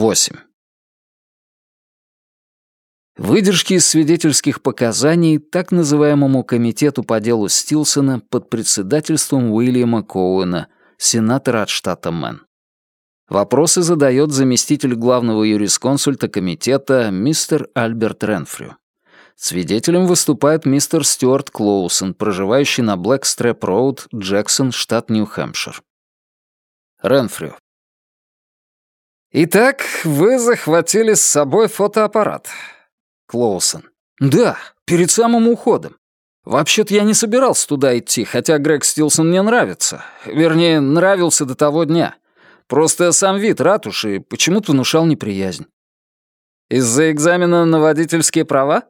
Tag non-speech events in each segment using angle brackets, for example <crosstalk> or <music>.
8. Выдержки из свидетельских показаний так называемому комитету по делу Стилсона под председательством Уильяма Коуэна, сенатора от штата Мэн. Вопросы задает заместитель главного юрисконсульта комитета мистер Альберт Ренфрю. Свидетелем выступает мистер Стюарт Клоусон, проживающий на Блэкстрэп-Роуд, Джексон, штат Нью-Хэмпшир. Ренфрю. «Итак, вы захватили с собой фотоаппарат?» Клоусон. «Да, перед самым уходом. Вообще-то я не собирался туда идти, хотя Грег Стилсон мне нравится. Вернее, нравился до того дня. Просто сам вид ратуши почему-то внушал неприязнь». «Из-за экзамена на водительские права?»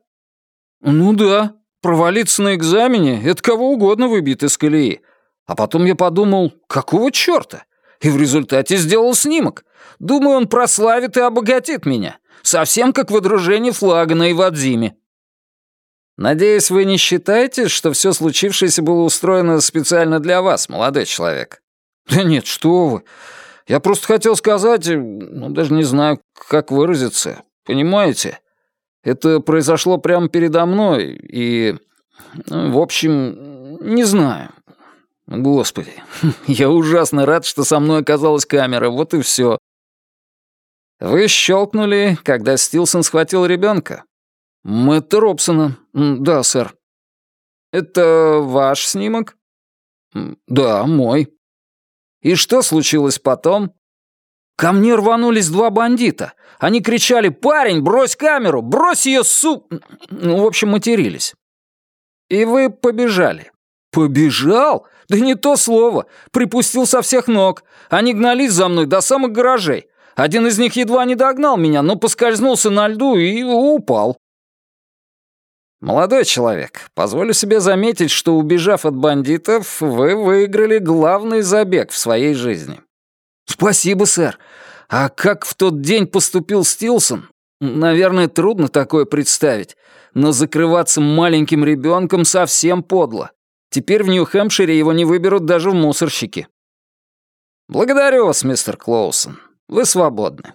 «Ну да. Провалиться на экзамене — это кого угодно выбьет из колеи. А потом я подумал, какого чёрта? И в результате сделал снимок. Думаю, он прославит и обогатит меня. Совсем как выдружение флага на Ивадзиме. Надеюсь, вы не считаете, что все случившееся было устроено специально для вас, молодой человек? Да нет, что вы. Я просто хотел сказать, ну, даже не знаю, как выразиться. Понимаете? Это произошло прямо передо мной, и... В общем, не знаю. Господи, <laughs> я ужасно рад, что со мной оказалась камера, вот и все. Вы щелкнули, когда Стилсон схватил ребенка? Мэтта Робсона. Да, сэр. Это ваш снимок? Да, мой. И что случилось потом? Ко мне рванулись два бандита. Они кричали «Парень, брось камеру! Брось ее, су...» Ну, в общем, матерились. И вы побежали. Побежал? Да не то слово. Припустил со всех ног. Они гнались за мной до самых гаражей. Один из них едва не догнал меня, но поскользнулся на льду и упал. «Молодой человек, позволю себе заметить, что, убежав от бандитов, вы выиграли главный забег в своей жизни». «Спасибо, сэр. А как в тот день поступил Стилсон? Наверное, трудно такое представить, но закрываться маленьким ребенком совсем подло. Теперь в Нью-Хэмпшире его не выберут даже в мусорщики». «Благодарю вас, мистер Клоусон. Вы свободны.